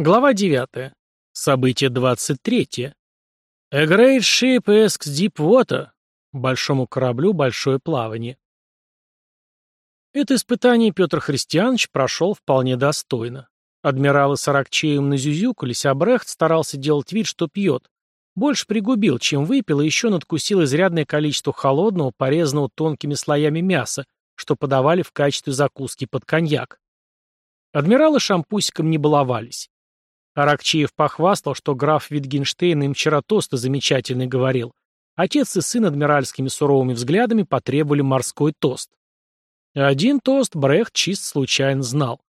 Глава 9. Событие 23. A great ship asks deep water. Большому кораблю большое плавание. Это испытание Петр Христианович прошел вполне достойно. Адмиралы с Аракчеем назюзюкались, а старался делать вид, что пьет. Больше пригубил, чем выпил, и еще надкусил изрядное количество холодного, порезанного тонкими слоями мяса, что подавали в качестве закуски под коньяк. Адмиралы шампусиком не баловались. Аракчеев похвастал, что граф Витгенштейн им вчера тосты замечательный говорил. Отец и сын адмиральскими суровыми взглядами потребовали морской тост. Один тост Брехт чист случайно знал.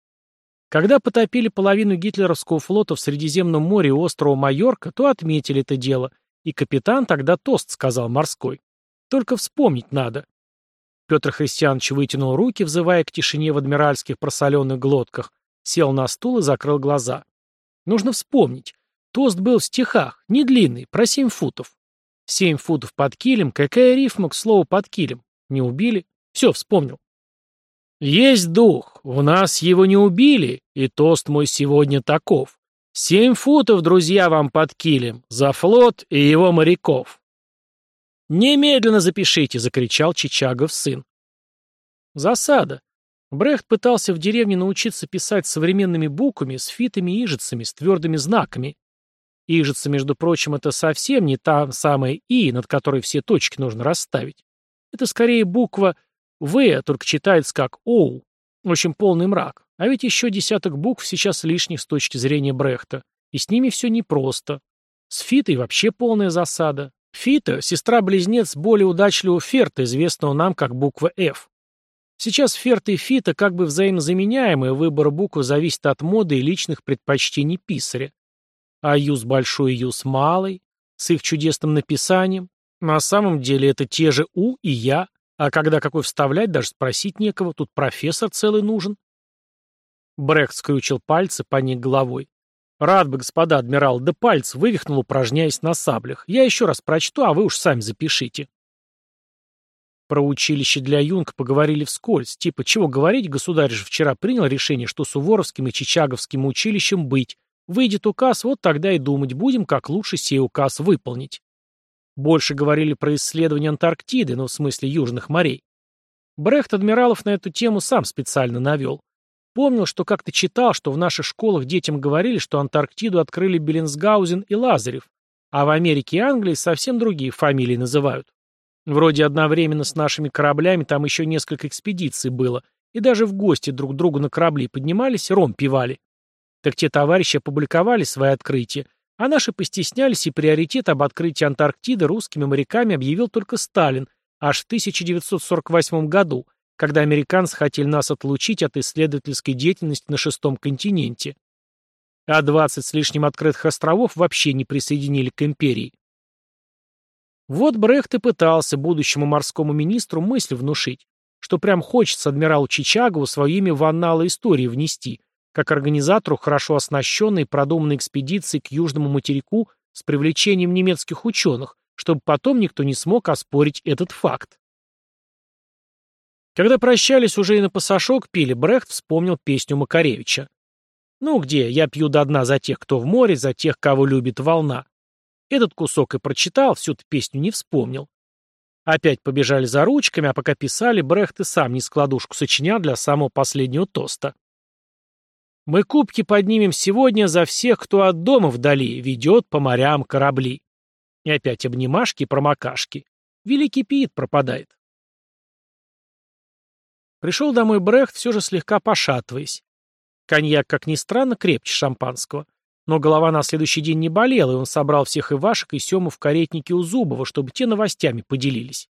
Когда потопили половину гитлеровского флота в Средиземном море и острова Майорка, то отметили это дело, и капитан тогда тост сказал морской. Только вспомнить надо. Петр Христианович вытянул руки, взывая к тишине в адмиральских просоленных глотках, сел на стул и закрыл глаза. Нужно вспомнить. Тост был в стихах, не длинный, про семь футов. Семь футов под килем, какая рифма к слову под килем? Не убили? Все, вспомнил. Есть дух, в нас его не убили, и тост мой сегодня таков. Семь футов, друзья, вам под килем, за флот и его моряков. «Немедленно запишите!» — закричал Чичагов сын. Засада. Брехт пытался в деревне научиться писать современными буквами, с фитами и ижицами, с твердыми знаками. Ижица, между прочим, это совсем не та самая «и», над которой все точки нужно расставить. Это скорее буква «В», только читается как «Оу». В общем, полный мрак. А ведь еще десяток букв сейчас лишних с точки зрения Брехта. И с ними все непросто. С фитой вообще полная засада. Фита — сестра-близнец более удачливого Ферта, известного нам как буква «Ф». Сейчас ферта и фита как бы взаимозаменяемые, выбор букв зависит от моды и личных предпочтений писаря. А юз большой и юз малый, с их чудесным написанием, на самом деле это те же У и Я, а когда какой вставлять, даже спросить некого, тут профессор целый нужен. Брехт скрючил пальцы, поник головой. Рад бы, господа адмирал, да пальц вывихнул, упражняясь на саблях. Я еще раз прочту, а вы уж сами запишите. Про училище для юнг поговорили вскользь. Типа, чего говорить, государь же вчера принял решение, что Суворовским и Чичаговским училищем быть. Выйдет указ, вот тогда и думать будем, как лучше сей указ выполнить. Больше говорили про исследование Антарктиды, но ну, в смысле южных морей. Брехт адмиралов на эту тему сам специально навел. Помнил, что как-то читал, что в наших школах детям говорили, что Антарктиду открыли Беллинсгаузен и Лазарев, а в Америке и Англии совсем другие фамилии называют. Вроде одновременно с нашими кораблями там еще несколько экспедиций было, и даже в гости друг другу на корабли поднимались, ром пивали. Так те товарищи опубликовали свои открытия, а наши постеснялись, и приоритет об открытии Антарктиды русскими моряками объявил только Сталин аж в 1948 году, когда американцы хотели нас отлучить от исследовательской деятельности на шестом континенте. А 20 с лишним открытых островов вообще не присоединили к империи. Вот Брехт и пытался будущему морскому министру мысль внушить, что прям хочется адмиралу Чичагову свое имя в анналы истории внести, как организатору хорошо оснащенной и продуманной экспедиции к южному материку с привлечением немецких ученых, чтобы потом никто не смог оспорить этот факт. Когда прощались, уже и на пасашок пили, Брехт вспомнил песню Макаревича. «Ну где, я пью до дна за тех, кто в море, за тех, кого любит волна. Этот кусок и прочитал, всю-то песню не вспомнил. Опять побежали за ручками, а пока писали, Брехт и сам не складушку сочинял для самого последнего тоста. «Мы кубки поднимем сегодня за всех, кто от дома вдали ведет по морям корабли». И опять обнимашки и промокашки. Великий пиит пропадает. Пришел домой Брехт, все же слегка пошатываясь. Коньяк, как ни странно, крепче шампанского. Но голова на следующий день не болела, и он собрал всех Ивашек и Сему в каретнике у Зубова, чтобы те новостями поделились.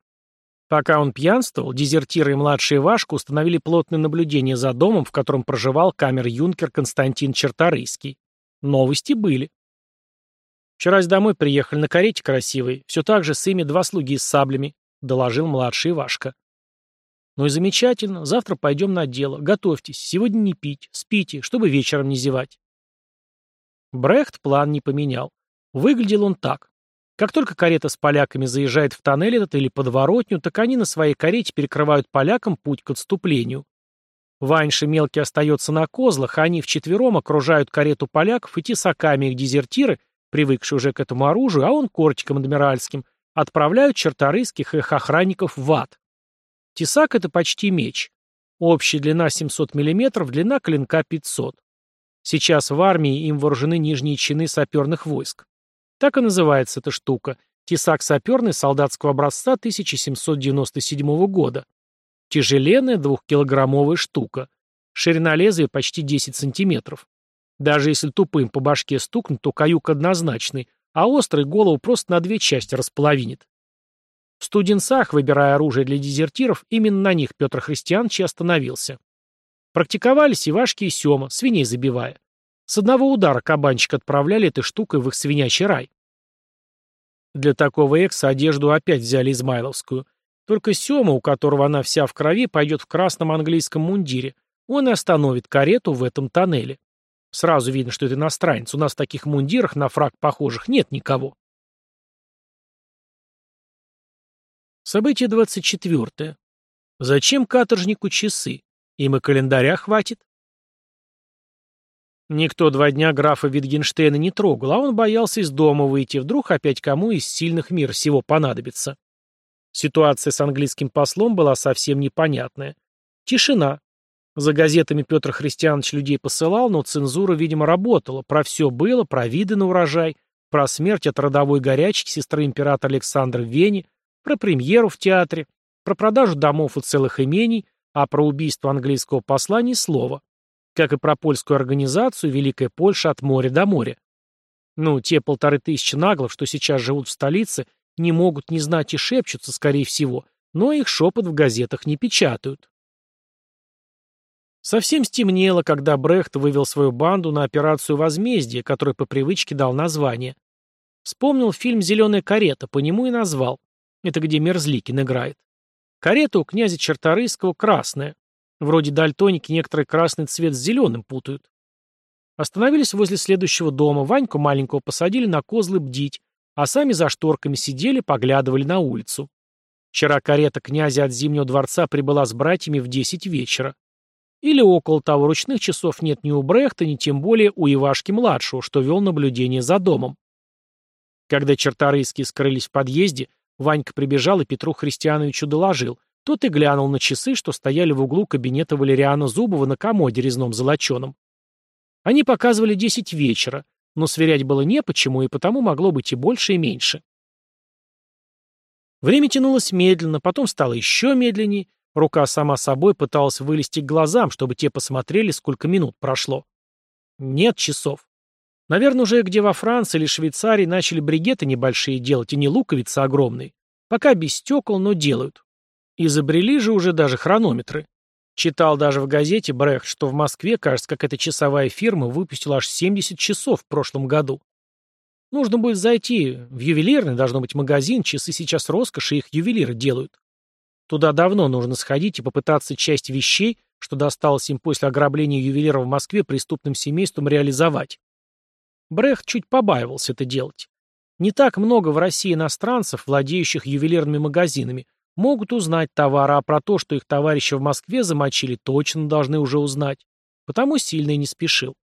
Пока он пьянствовал, дезертиры и младший Ивашка установили плотное наблюдение за домом, в котором проживал камер-юнкер Константин Черторийский. Новости были. «Вчера домой приехали на карете красивой, все так же с ими два слуги с саблями», — доложил младший Ивашка. «Ну и замечательно, завтра пойдем на дело. Готовьтесь, сегодня не пить, спите, чтобы вечером не зевать». Брехт план не поменял. Выглядел он так. Как только карета с поляками заезжает в тоннель этот или подворотню, так они на своей карете перекрывают полякам путь к отступлению. Ваньша мелкий остается на козлах, а они вчетвером окружают карету поляков и тесаками их дезертиры, привыкшие уже к этому оружию, а он кортиком адмиральским, отправляют черторыйских их охранников в ад. Тесак — это почти меч. Общая длина 700 мм, длина клинка 500. Сейчас в армии им вооружены нижние чины саперных войск. Так и называется эта штука. Тесак саперный солдатского образца 1797 года. Тяжеленная двухкилограммовая штука. Ширина лезвия почти 10 сантиметров. Даже если тупым по башке стукнуть, то каюк однозначный, а острый голову просто на две части располовинит. В студенцах, выбирая оружие для дезертиров, именно на них Петр Христианович остановился. Практиковались Ивашки и Сема, свиней забивая. С одного удара кабанчик отправляли этой штукой в их свинячий рай. Для такого экса одежду опять взяли измайловскую. Только Сема, у которого она вся в крови, пойдет в красном английском мундире. Он и остановит карету в этом тоннеле. Сразу видно, что это иностранец. У нас в таких мундирах на фраг похожих нет никого. Событие 24. Зачем каторжнику часы? Им и календаря хватит. Никто два дня графа Витгенштейна не трогал, а он боялся из дома выйти, вдруг опять кому из сильных мир всего понадобится. Ситуация с английским послом была совсем непонятная. Тишина. За газетами Петр Христианович людей посылал, но цензура, видимо, работала. Про все было, про виды на урожай, про смерть от родовой горячки сестры императора Александра в Вене, про премьеру в театре, про продажу домов и целых имений, а про убийство английского посла ни слова. Как и про польскую организацию «Великая Польша от моря до моря». Ну, те полторы тысячи наглов, что сейчас живут в столице, не могут не знать и шепчутся, скорее всего, но их шепот в газетах не печатают. Совсем стемнело, когда Брехт вывел свою банду на операцию возмездия, которой по привычке дал название. Вспомнил фильм «Зеленая карета», по нему и назвал. Это где Мерзликин играет. Карета у князя Черторыйского красная. Вроде дальтоники некоторый красный цвет с зеленым путают. Остановились возле следующего дома, Ваньку маленького посадили на козлы бдить, а сами за шторками сидели, поглядывали на улицу. Вчера карета князя от Зимнего дворца прибыла с братьями в десять вечера. Или около того ручных часов нет ни у Брехта, ни тем более у Ивашки-младшего, что вел наблюдение за домом. Когда черторыйские скрылись в подъезде, Ванька прибежал и Петру Христиановичу доложил. Тот и глянул на часы, что стояли в углу кабинета Валериана Зубова на комоде резном золоченом. Они показывали десять вечера, но сверять было не почему, и потому могло быть и больше, и меньше. Время тянулось медленно, потом стало еще медленнее, рука сама собой пыталась вылезти к глазам, чтобы те посмотрели, сколько минут прошло. Нет часов. Наверное, уже где во Франции или Швейцарии начали бригеты небольшие делать, и не луковицы огромные. Пока без стекол, но делают. Изобрели же уже даже хронометры. Читал даже в газете Брехт, что в Москве, кажется, какая-то часовая фирма выпустила аж 70 часов в прошлом году. Нужно будет зайти в ювелирный, должно быть магазин, часы сейчас роскошь, и их ювелиры делают. Туда давно нужно сходить и попытаться часть вещей, что досталось им после ограбления ювелира в Москве преступным семейством, реализовать. Брехт чуть побаивался это делать. Не так много в России иностранцев, владеющих ювелирными магазинами, могут узнать товары, а про то, что их товарищи в Москве замочили, точно должны уже узнать. Потому сильно и не спешил.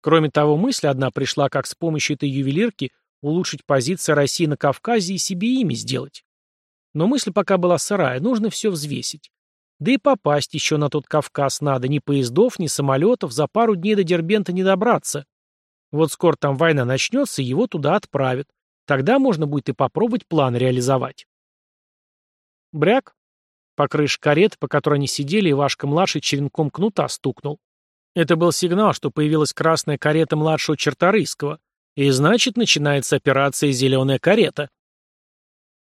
Кроме того, мысль одна пришла, как с помощью этой ювелирки улучшить позиции России на Кавказе и себе ими сделать. Но мысль пока была сырая, нужно все взвесить. Да и попасть еще на тот Кавказ надо, ни поездов, ни самолетов, за пару дней до Дербента не добраться. Вот скоро там война начнется, его туда отправят. Тогда можно будет и попробовать план реализовать. Бряк. По крыше кареты, по которой они сидели, Ивашка-младший черенком кнута стукнул. Это был сигнал, что появилась красная карета младшего Черторыйского. И значит, начинается операция «Зеленая карета».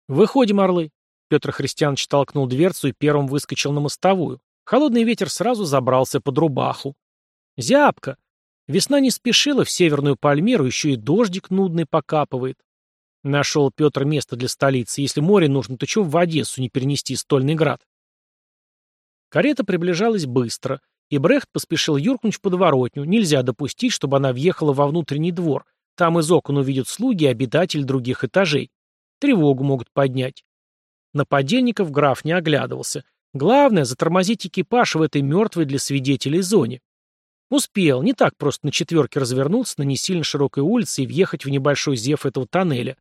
«Выходим, орлы!» Петр Христианович толкнул дверцу и первым выскочил на мостовую. Холодный ветер сразу забрался под рубаху. «Зябко!» Весна не спешила в Северную Пальмиру, еще и дождик нудный покапывает. Нашел Петр место для столицы. Если море нужно, то чего в Одессу не перенести Стольный град? Карета приближалась быстро, и Брехт поспешил юркнуть в подворотню. Нельзя допустить, чтобы она въехала во внутренний двор. Там из окон увидят слуги и обитатели других этажей. Тревогу могут поднять. На подельников граф не оглядывался. Главное — затормозить экипаж в этой мертвой для свидетелей зоне. Успел, не так просто на четверке развернуться на не сильно широкой улице и въехать в небольшой зев этого тоннеля.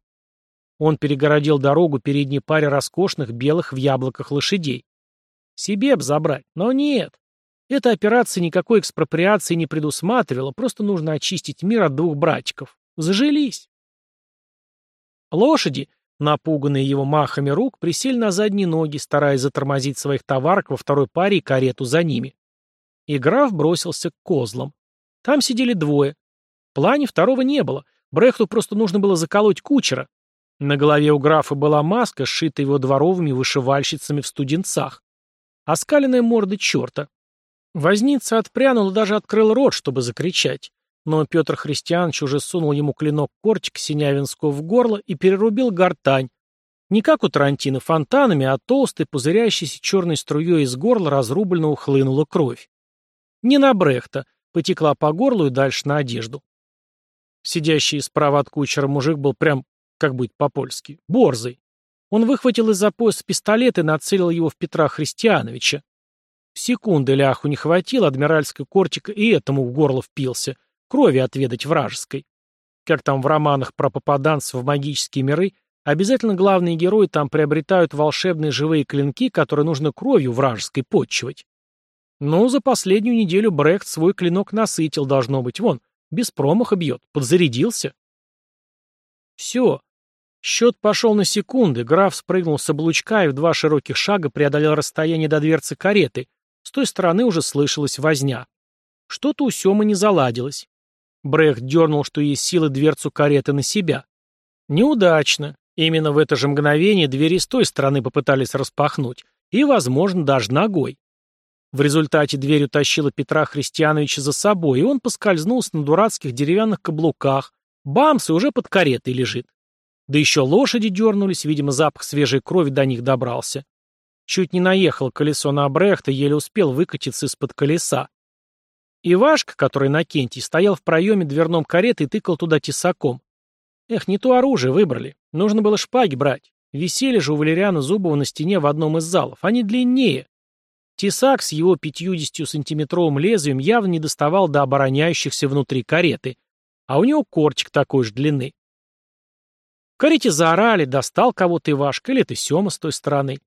Он перегородил дорогу передней паре роскошных белых в яблоках лошадей. Себе б забрать, но нет. Эта операция никакой экспроприации не предусматривала, просто нужно очистить мир от двух братиков. Зажились. Лошади, напуганные его махами рук, присели на задние ноги, стараясь затормозить своих товарок во второй паре и карету за ними. И граф бросился к козлам. Там сидели двое. В плане второго не было. Брехту просто нужно было заколоть кучера. На голове у графа была маска, сшитая его дворовыми вышивальщицами в студенцах. Оскаленная морда черта. Возница отпрянул и даже открыл рот, чтобы закричать. Но Петр Христианович уже сунул ему клинок кортик Синявинского в горло и перерубил гортань. Не как у Тарантино фонтанами, а толстой, пузырящейся черной струей из горла разрубленно ухлынула кровь. Не на Брехта, потекла по горлу и дальше на одежду. Сидящий справа от кучера мужик был прям, как будет по-польски, борзый. Он выхватил из-за пояса пистолет и нацелил его в Петра Христиановича. Секунды ляху не хватило, адмиральская кортика и этому в горло впился, крови отведать вражеской. Как там в романах про попаданцев в магические миры, обязательно главные герои там приобретают волшебные живые клинки, которые нужно кровью вражеской подчивать. Ну, за последнюю неделю Брехт свой клинок насытил, должно быть, вон, без промаха бьет, подзарядился. Все. Счет пошел на секунды, граф спрыгнул с облучка и в два широких шага преодолел расстояние до дверцы кареты. С той стороны уже слышалась возня. Что-то у Семы не заладилось. Брехт дернул, что есть силы дверцу кареты на себя. Неудачно. Именно в это же мгновение двери с той стороны попытались распахнуть. И, возможно, даже ногой. В результате дверь утащила Петра Христиановича за собой, и он поскользнулся на дурацких деревянных каблуках. Бамс и уже под каретой лежит. Да еще лошади дернулись, видимо, запах свежей крови до них добрался. Чуть не наехал колесо на Брехта, еле успел выкатиться из-под колеса. Ивашка, который на кенте, стоял в проеме дверном кареты и тыкал туда тесаком. Эх, не то оружие выбрали. Нужно было шпаги брать. Висели же у Валериана Зубова на стене в одном из залов. Они длиннее. Тесак с его 50-сантиметровым лезвием явно не доставал до обороняющихся внутри кареты, а у него кортик такой же длины. В карете заорали, достал кого-то Ивашка, или это Сема с той стороны.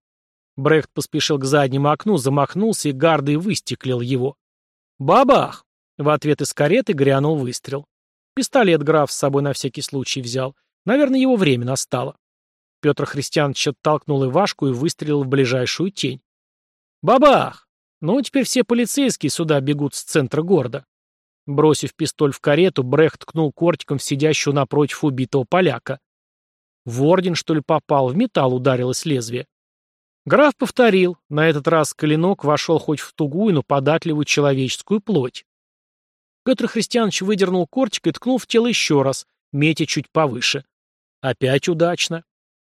Брехт поспешил к заднему окну, замахнулся и гардой выстеклил его. «Бабах!» В ответ из кареты грянул выстрел. Пистолет граф с собой на всякий случай взял. Наверное, его время настало. Петр Христианович оттолкнул Ивашку и выстрелил в ближайшую тень. Бабах! Ну, теперь все полицейские сюда бегут с центра города. Бросив пистоль в карету, Брехт ткнул кортиком в сидящего напротив убитого поляка. В орден, что ли, попал, в металл ударилось лезвие. Граф повторил, на этот раз клинок вошел хоть в тугую, но податливую человеческую плоть. Петр Христианович выдернул кортик и ткнул в тело еще раз, метя чуть повыше. Опять удачно.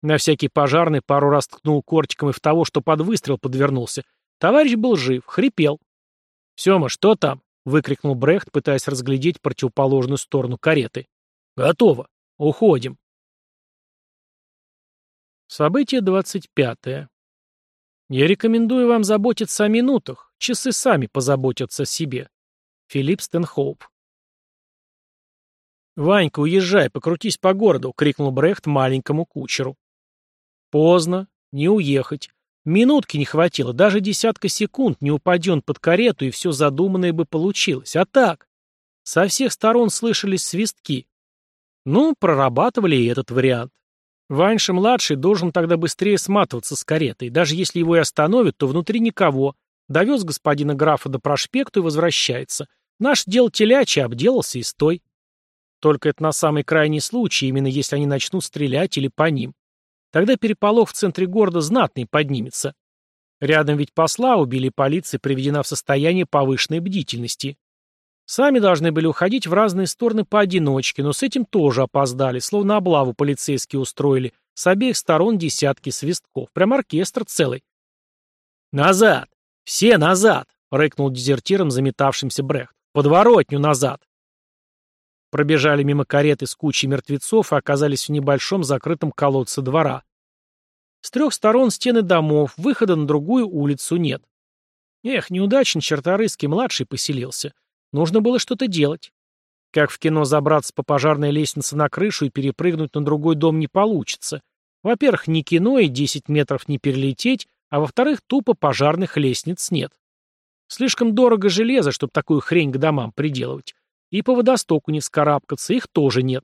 На всякий пожарный пару раз ткнул кортиком и в того, что под выстрел подвернулся, Товарищ был жив, хрипел. «Сема, что там?» — выкрикнул Брехт, пытаясь разглядеть противоположную сторону кареты. «Готово. Уходим». Событие двадцать пятое. Я рекомендую вам заботиться о минутах. Часы сами позаботятся о себе. Филипп Стэнхоуп. «Ванька, уезжай, покрутись по городу!» — крикнул Брехт маленькому кучеру. «Поздно. Не уехать. Минутки не хватило, даже десятка секунд не упаден под карету, и все задуманное бы получилось. А так? Со всех сторон слышались свистки. Ну, прорабатывали и этот вариант. Ваньша-младший должен тогда быстрее сматываться с каретой. Даже если его и остановят, то внутри никого. Довез господина графа до проспекту и возвращается. Наш дел телячий, обделался и стой. Только это на самый крайний случай, именно если они начнут стрелять или по ним. Тогда переполох в центре города знатный поднимется. Рядом ведь посла убили, полиция приведена в состояние повышенной бдительности. Сами должны были уходить в разные стороны поодиночке, но с этим тоже опоздали, словно облаву полицейские устроили. С обеих сторон десятки свистков. Прям оркестр целый. «Назад! Все назад!» — рыкнул дезертиром заметавшимся Брехт. «Подворотню назад!» Пробежали мимо кареты с кучей мертвецов и оказались в небольшом закрытом колодце двора. С трех сторон стены домов, выхода на другую улицу нет. Эх, неудачно Черторыйский младший поселился. Нужно было что-то делать. Как в кино забраться по пожарной лестнице на крышу и перепрыгнуть на другой дом не получится. Во-первых, не кино и 10 метров не перелететь, а во-вторых, тупо пожарных лестниц нет. Слишком дорого железо, чтобы такую хрень к домам приделывать. И по водостоку не вскарабкаться, их тоже нет.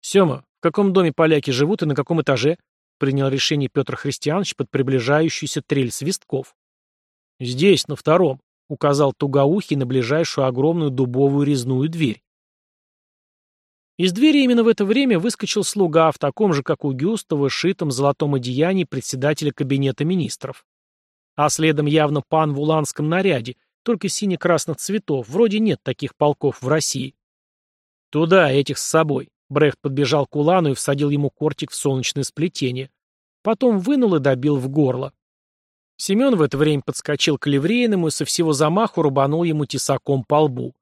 «Сема, в каком доме поляки живут и на каком этаже?» принял решение Петр Христианович под приближающуюся трель свистков. «Здесь, на втором», — указал Тугаухий на ближайшую огромную дубовую резную дверь. Из двери именно в это время выскочил слуга в таком же, как у Гюстова, шитом золотом одеянии председателя кабинета министров. А следом явно пан в уланском наряде, только сине-красных цветов, вроде нет таких полков в России. «Туда, этих с собой», Брехт подбежал к Улану и всадил ему кортик в солнечное сплетение. Потом вынул и добил в горло. Семен в это время подскочил к ливрейному и со всего замаху рубанул ему тесаком по лбу.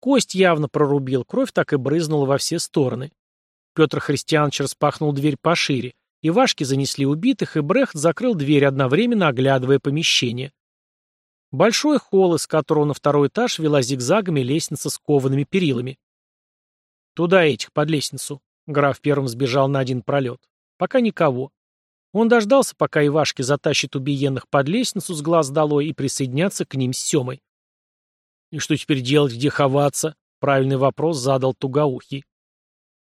Кость явно прорубил, кровь так и брызнула во все стороны. Петр Христианович распахнул дверь пошире, и Вашки занесли убитых, и Брехт закрыл дверь, одновременно оглядывая помещение. Большой холл, из которого на второй этаж вела зигзагами лестница с коваными перилами. «Туда этих, под лестницу». Граф первым сбежал на один пролет. Пока никого. Он дождался, пока Ивашки затащит убиенных под лестницу с глаз долой и присоединятся к ним с Семой. «И что теперь делать, где ховаться?» Правильный вопрос задал Тугаухий.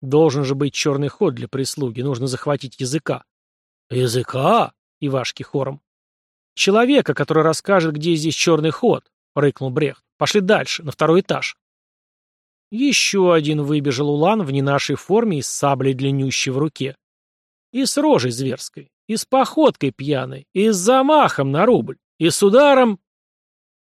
«Должен же быть черный ход для прислуги, нужно захватить языка». «Языка?» — Ивашки хором. «Человека, который расскажет, где здесь черный ход», — рыкнул Брехт. «Пошли дальше, на второй этаж». Еще один выбежал улан в не нашей форме и с саблей длиннющей в руке. И с рожей зверской, и с походкой пьяной, и с замахом на рубль, и с ударом...